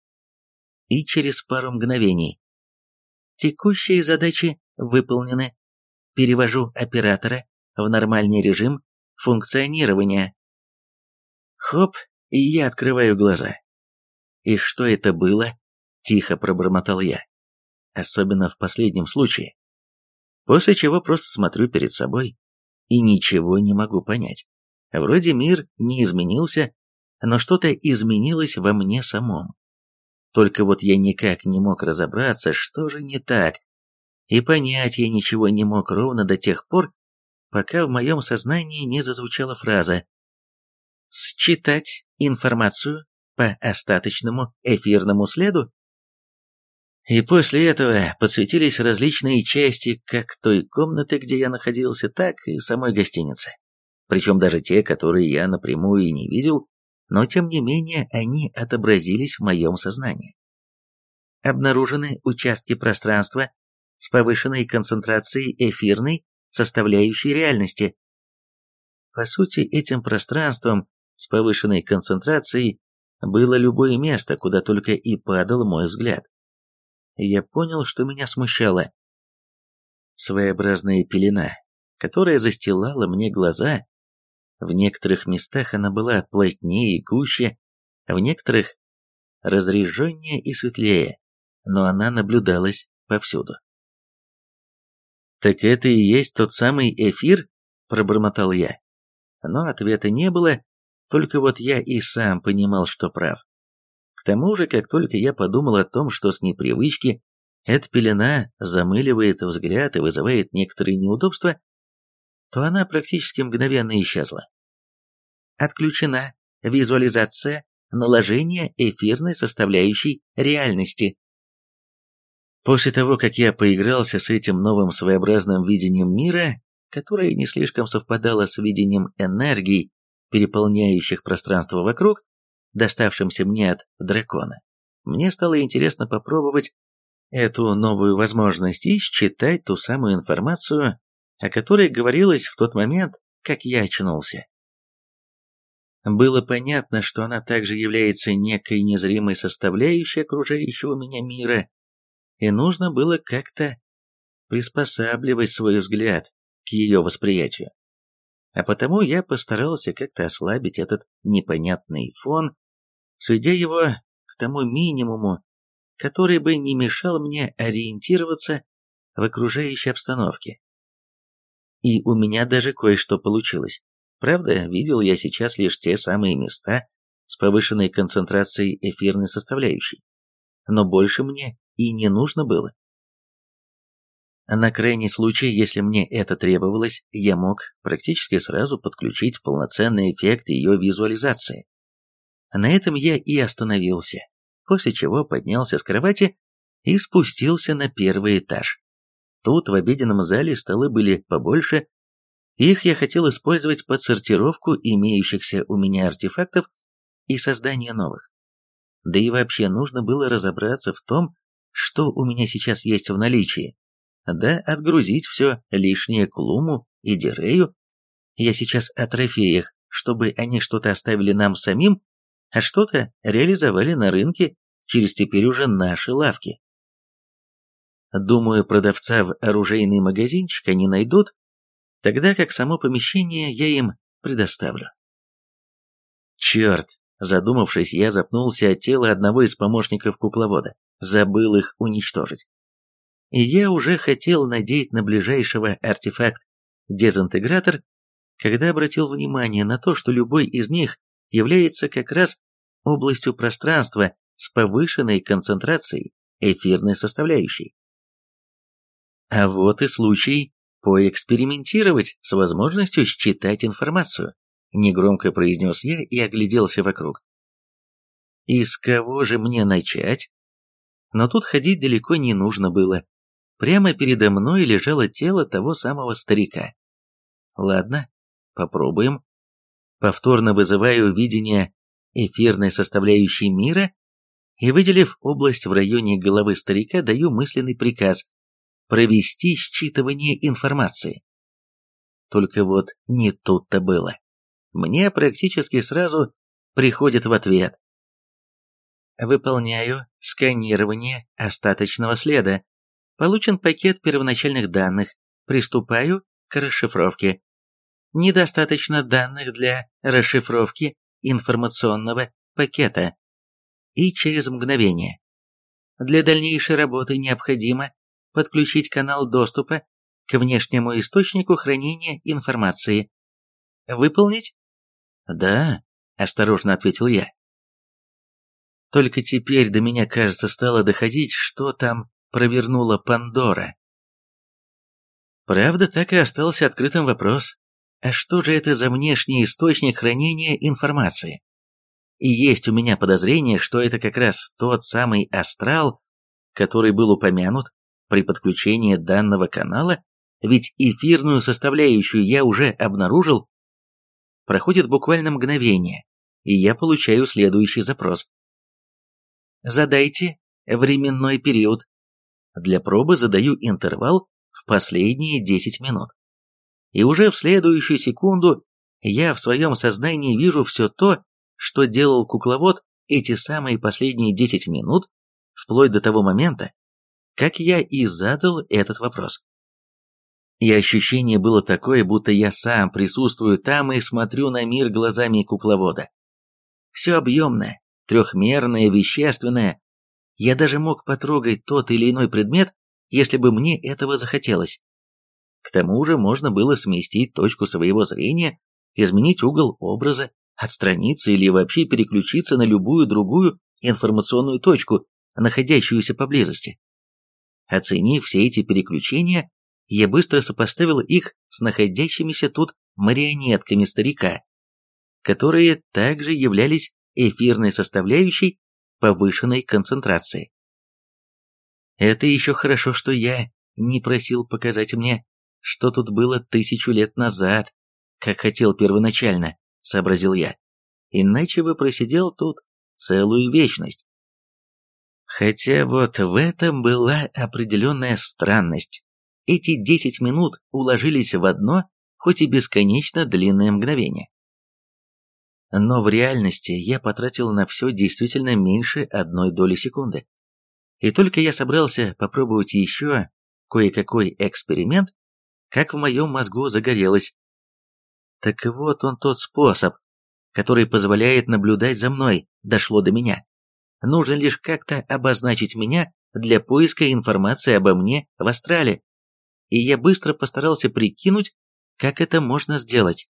И через пару мгновений. Текущие задачи выполнены. Перевожу оператора в нормальный режим функционирования. Хоп, и я открываю глаза. «И что это было?» – тихо пробормотал я. Особенно в последнем случае. После чего просто смотрю перед собой и ничего не могу понять. Вроде мир не изменился, но что-то изменилось во мне самом. Только вот я никак не мог разобраться, что же не так, и понять я ничего не мог ровно до тех пор, пока в моем сознании не зазвучала фраза «Считать информацию по остаточному эфирному следу?» И после этого подсветились различные части как той комнаты, где я находился, так и самой гостиницы. Причем даже те, которые я напрямую и не видел, но тем не менее они отобразились в моем сознании. Обнаружены участки пространства с повышенной концентрацией эфирной составляющей реальности. По сути, этим пространством с повышенной концентрацией было любое место, куда только и падал мой взгляд. Я понял, что меня смущало. Своеобразная пелена, которая застилала мне глаза, в некоторых местах она была плотнее и гуще, в некоторых разреженнее и светлее, но она наблюдалась повсюду. «Так это и есть тот самый эфир?» – пробормотал я. Но ответа не было, только вот я и сам понимал, что прав. К тому же, как только я подумал о том, что с непривычки эта пелена замыливает взгляд и вызывает некоторые неудобства, то она практически мгновенно исчезла. Отключена визуализация наложения эфирной составляющей реальности. После того, как я поигрался с этим новым своеобразным видением мира, которое не слишком совпадало с видением энергий, переполняющих пространство вокруг, доставшимся мне от дракона, мне стало интересно попробовать эту новую возможность и считать ту самую информацию, о которой говорилось в тот момент, как я очнулся. Было понятно, что она также является некой незримой составляющей окружающего меня мира, и нужно было как-то приспосабливать свой взгляд к ее восприятию. А потому я постарался как-то ослабить этот непонятный фон, сведя его к тому минимуму, который бы не мешал мне ориентироваться в окружающей обстановке. И у меня даже кое-что получилось. Правда, видел я сейчас лишь те самые места с повышенной концентрацией эфирной составляющей. Но больше мне и не нужно было. На крайний случай, если мне это требовалось, я мог практически сразу подключить полноценный эффект ее визуализации. На этом я и остановился после чего поднялся с кровати и спустился на первый этаж. Тут в обеденном зале столы были побольше, их я хотел использовать под сортировку имеющихся у меня артефактов и создание новых. Да и вообще нужно было разобраться в том, что у меня сейчас есть в наличии. Да, отгрузить все лишнее Клуму и Дирею. Я сейчас о трофеях, чтобы они что-то оставили нам самим, а что-то реализовали на рынке через теперь уже наши лавки. Думаю, продавца в оружейный магазинчик они найдут, тогда как само помещение я им предоставлю. Черт, задумавшись, я запнулся от тела одного из помощников кукловода, забыл их уничтожить. И я уже хотел надеть на ближайшего артефакт дезинтегратор, когда обратил внимание на то, что любой из них является как раз областью пространства с повышенной концентрацией эфирной составляющей. А вот и случай поэкспериментировать с возможностью считать информацию, негромко произнес я и огляделся вокруг. И с кого же мне начать? Но тут ходить далеко не нужно было. Прямо передо мной лежало тело того самого старика. Ладно, попробуем. Повторно вызываю видение эфирной составляющей мира и, выделив область в районе головы старика, даю мысленный приказ провести считывание информации. Только вот не тут-то было. Мне практически сразу приходит в ответ. Выполняю сканирование остаточного следа. Получен пакет первоначальных данных. Приступаю к расшифровке. Недостаточно данных для расшифровки информационного пакета. И через мгновение. Для дальнейшей работы необходимо подключить канал доступа к внешнему источнику хранения информации. Выполнить? Да, осторожно ответил я. Только теперь до меня, кажется, стало доходить, что там провернула Пандора. Правда, так и остался открытым вопрос. А что же это за внешний источник хранения информации? И есть у меня подозрение, что это как раз тот самый астрал, который был упомянут при подключении данного канала, ведь эфирную составляющую я уже обнаружил. Проходит буквально мгновение, и я получаю следующий запрос. Задайте временной период. Для пробы задаю интервал в последние 10 минут. И уже в следующую секунду я в своем сознании вижу все то, что делал кукловод эти самые последние 10 минут, вплоть до того момента, как я и задал этот вопрос. И ощущение было такое, будто я сам присутствую там и смотрю на мир глазами кукловода. Все объемное, трехмерное, вещественное. Я даже мог потрогать тот или иной предмет, если бы мне этого захотелось. К тому же можно было сместить точку своего зрения, изменить угол образа, отстраниться или вообще переключиться на любую другую информационную точку, находящуюся поблизости. Оценив все эти переключения, я быстро сопоставил их с находящимися тут марионетками старика, которые также являлись эфирной составляющей повышенной концентрации. Это еще хорошо, что я не просил показать мне, что тут было тысячу лет назад, как хотел первоначально, сообразил я. Иначе бы просидел тут целую вечность. Хотя вот в этом была определенная странность. Эти десять минут уложились в одно, хоть и бесконечно длинное мгновение. Но в реальности я потратил на все действительно меньше одной доли секунды. И только я собрался попробовать еще кое-какой эксперимент, как в моем мозгу загорелось. Так вот он тот способ, который позволяет наблюдать за мной, дошло до меня. Нужно лишь как-то обозначить меня для поиска информации обо мне в Астрале. И я быстро постарался прикинуть, как это можно сделать.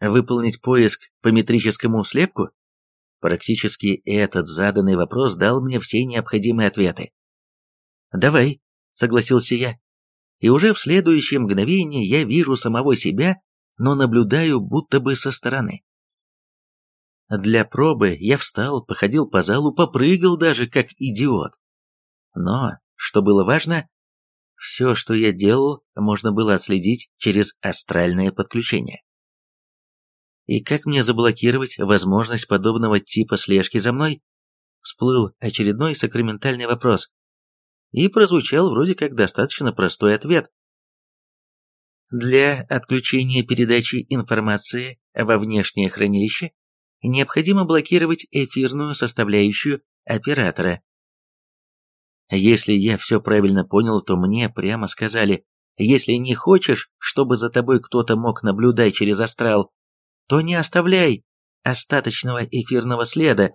Выполнить поиск по метрическому слепку? Практически этот заданный вопрос дал мне все необходимые ответы. «Давай», — согласился я. И уже в следующее мгновение я вижу самого себя, но наблюдаю будто бы со стороны. Для пробы я встал, походил по залу, попрыгал даже как идиот. Но, что было важно, все, что я делал, можно было отследить через астральное подключение. И как мне заблокировать возможность подобного типа слежки за мной? Всплыл очередной сакраментальный вопрос. И прозвучал вроде как достаточно простой ответ. Для отключения передачи информации во внешнее хранилище необходимо блокировать эфирную составляющую оператора. Если я все правильно понял, то мне прямо сказали, если не хочешь, чтобы за тобой кто-то мог наблюдать через астрал, то не оставляй остаточного эфирного следа,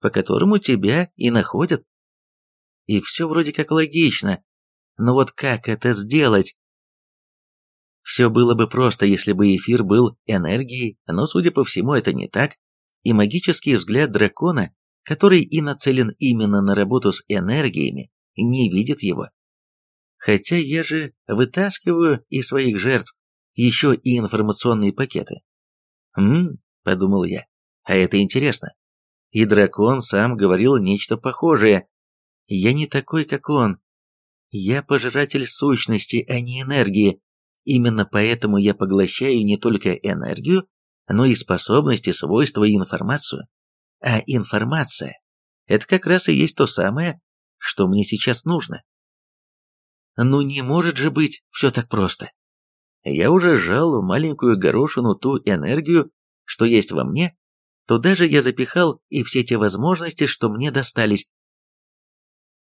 по которому тебя и находят. И все вроде как логично, но вот как это сделать? Все было бы просто, если бы эфир был энергией, но, судя по всему, это не так, и магический взгляд дракона, который и нацелен именно на работу с энергиями, не видит его. Хотя я же вытаскиваю из своих жертв еще и информационные пакеты. «Хм», — подумал я, — «а это интересно. И дракон сам говорил нечто похожее. Я не такой, как он. Я пожиратель сущности, а не энергии. Именно поэтому я поглощаю не только энергию, но и способности, свойства и информацию. А информация – это как раз и есть то самое, что мне сейчас нужно. Ну не может же быть все так просто. Я уже сжал в маленькую горошину ту энергию, что есть во мне, туда же я запихал и все те возможности, что мне достались.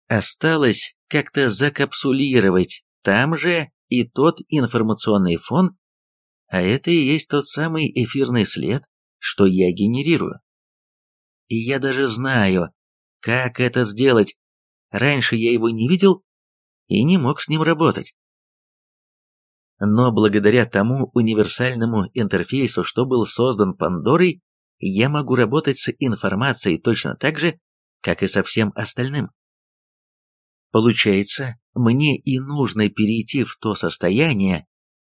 Осталось как-то закапсулировать там же и тот информационный фон, а это и есть тот самый эфирный след, что я генерирую. И я даже знаю, как это сделать. Раньше я его не видел и не мог с ним работать. Но благодаря тому универсальному интерфейсу, что был создан Пандорой, я могу работать с информацией точно так же, как и со всем остальным. Получается, мне и нужно перейти в то состояние,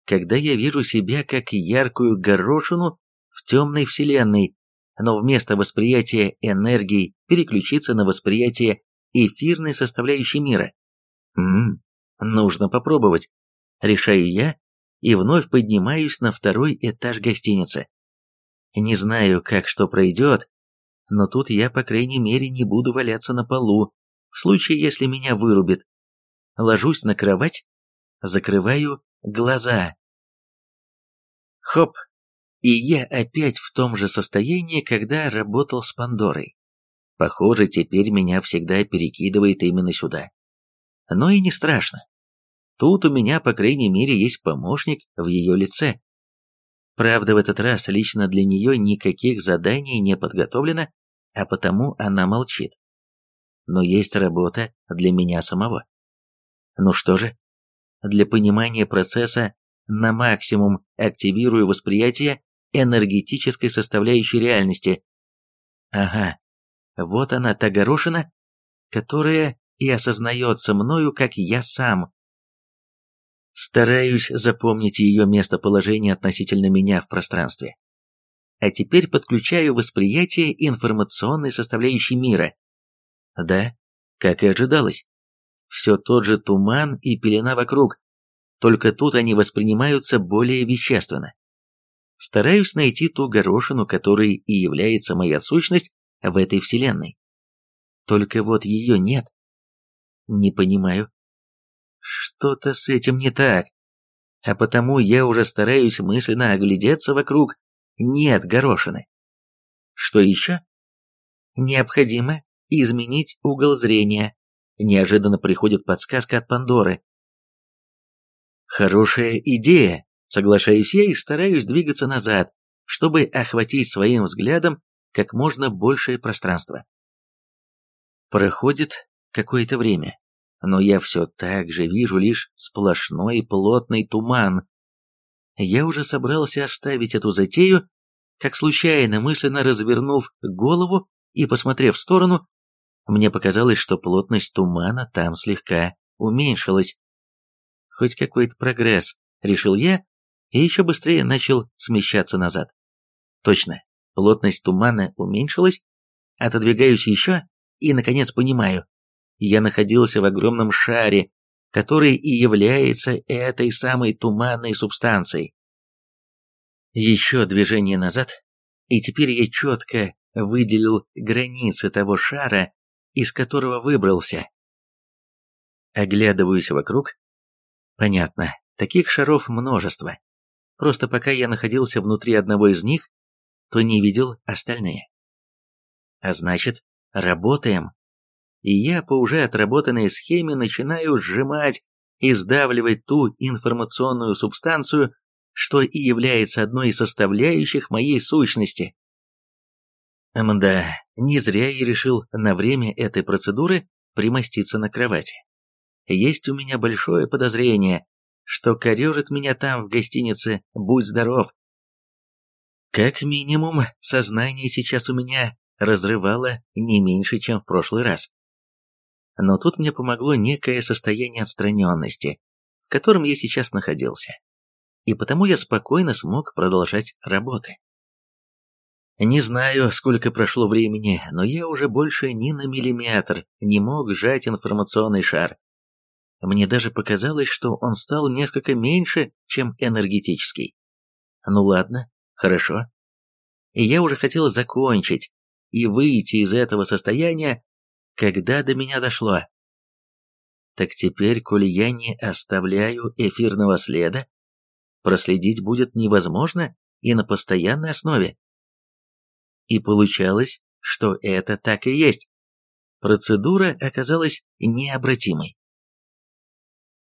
когда я вижу себя как яркую горошину в темной вселенной, но вместо восприятия энергии переключиться на восприятие эфирной составляющей мира. Ммм, нужно попробовать. Решаю я и вновь поднимаюсь на второй этаж гостиницы. Не знаю, как что пройдет, но тут я, по крайней мере, не буду валяться на полу, в случае, если меня вырубит. Ложусь на кровать, закрываю глаза. Хоп! И я опять в том же состоянии, когда работал с Пандорой. Похоже, теперь меня всегда перекидывает именно сюда. Но и не страшно. Тут у меня, по крайней мере, есть помощник в ее лице. Правда, в этот раз лично для нее никаких заданий не подготовлено, а потому она молчит. Но есть работа для меня самого. Ну что же, для понимания процесса на максимум активирую восприятие энергетической составляющей реальности. Ага, вот она, та горошина, которая и осознается мною, как я сам. Стараюсь запомнить ее местоположение относительно меня в пространстве. А теперь подключаю восприятие информационной составляющей мира. Да, как и ожидалось. Все тот же туман и пелена вокруг, только тут они воспринимаются более вещественно. Стараюсь найти ту горошину, которой и является моя сущность в этой вселенной. Только вот ее нет. Не понимаю. Что-то с этим не так. А потому я уже стараюсь мысленно оглядеться вокруг. Нет горошины. Что еще? Необходимо изменить угол зрения. Неожиданно приходит подсказка от Пандоры. Хорошая идея, соглашаюсь я и стараюсь двигаться назад, чтобы охватить своим взглядом как можно большее пространство. Проходит какое-то время, но я все так же вижу лишь сплошной плотный туман. Я уже собрался оставить эту затею, как случайно, мысленно развернув голову и посмотрев в сторону, мне показалось, что плотность тумана там слегка уменьшилась хоть какой-то прогресс, решил я, и еще быстрее начал смещаться назад. Точно, плотность тумана уменьшилась, отодвигаюсь еще, и, наконец, понимаю, я находился в огромном шаре, который и является этой самой туманной субстанцией. Еще движение назад, и теперь я четко выделил границы того шара, из которого выбрался. Оглядываюсь вокруг, Понятно, таких шаров множество. Просто пока я находился внутри одного из них, то не видел остальные. А значит, работаем. И я по уже отработанной схеме начинаю сжимать и сдавливать ту информационную субстанцию, что и является одной из составляющих моей сущности. Мда, не зря я решил на время этой процедуры примоститься на кровати. Есть у меня большое подозрение, что корежит меня там в гостинице «Будь здоров». Как минимум, сознание сейчас у меня разрывало не меньше, чем в прошлый раз. Но тут мне помогло некое состояние отстраненности, в котором я сейчас находился. И потому я спокойно смог продолжать работы. Не знаю, сколько прошло времени, но я уже больше ни на миллиметр не мог сжать информационный шар. Мне даже показалось, что он стал несколько меньше, чем энергетический. Ну ладно, хорошо. И я уже хотел закончить и выйти из этого состояния, когда до меня дошло. Так теперь, коли я не оставляю эфирного следа, проследить будет невозможно и на постоянной основе. И получалось, что это так и есть. Процедура оказалась необратимой.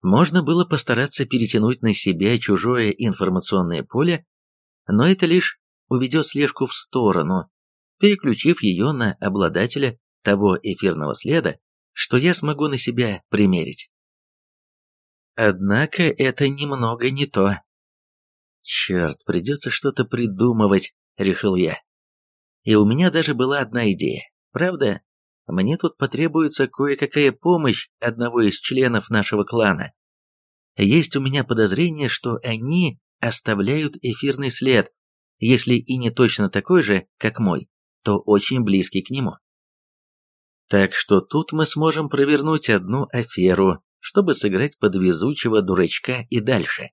Можно было постараться перетянуть на себя чужое информационное поле, но это лишь уведет слежку в сторону, переключив ее на обладателя того эфирного следа, что я смогу на себя примерить. Однако это немного не то. Черт, придется что-то придумывать, решил я. И у меня даже была одна идея. Правда, мне тут потребуется кое-какая помощь одного из членов нашего клана. Есть у меня подозрение, что они оставляют эфирный след, если и не точно такой же, как мой, то очень близкий к нему. Так что тут мы сможем провернуть одну аферу, чтобы сыграть подвезучего дурачка и дальше.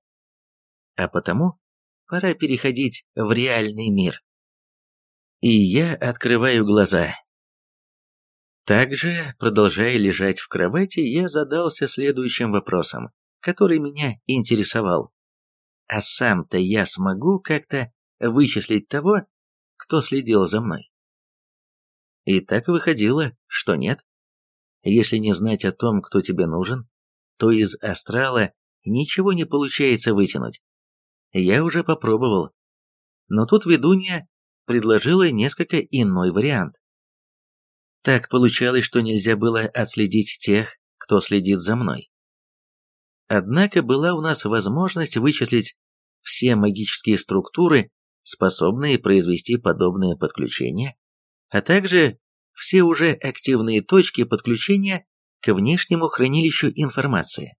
А потому пора переходить в реальный мир. И я открываю глаза. Также, продолжая лежать в кровати, я задался следующим вопросом, который меня интересовал. А сам-то я смогу как-то вычислить того, кто следил за мной? И так выходило, что нет. Если не знать о том, кто тебе нужен, то из астрала ничего не получается вытянуть. Я уже попробовал. Но тут ведунья предложила несколько иной вариант. Так получалось, что нельзя было отследить тех, кто следит за мной. Однако была у нас возможность вычислить все магические структуры, способные произвести подобное подключение, а также все уже активные точки подключения к внешнему хранилищу информации.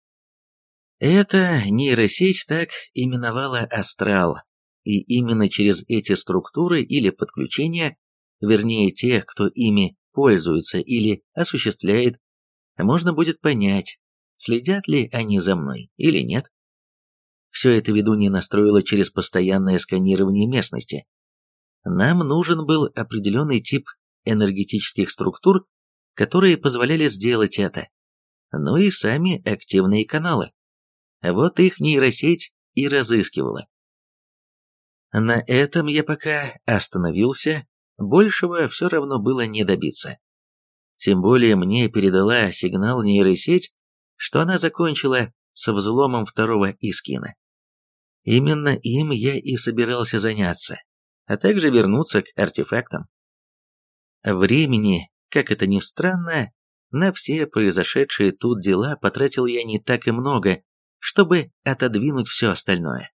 Эта нейросеть так именовала астрал, и именно через эти структуры или подключения, вернее тех, кто ими пользуется или осуществляет, можно будет понять, следят ли они за мной или нет. Все это ведунья настроила через постоянное сканирование местности. Нам нужен был определенный тип энергетических структур, которые позволяли сделать это, ну и сами активные каналы. Вот их нейросеть и разыскивала. На этом я пока остановился, большего все равно было не добиться. Тем более мне передала сигнал нейросеть, что она закончила со взломом второго искина. Именно им я и собирался заняться, а также вернуться к артефактам. Времени, как это ни странно, на все произошедшие тут дела потратил я не так и много, чтобы отодвинуть все остальное.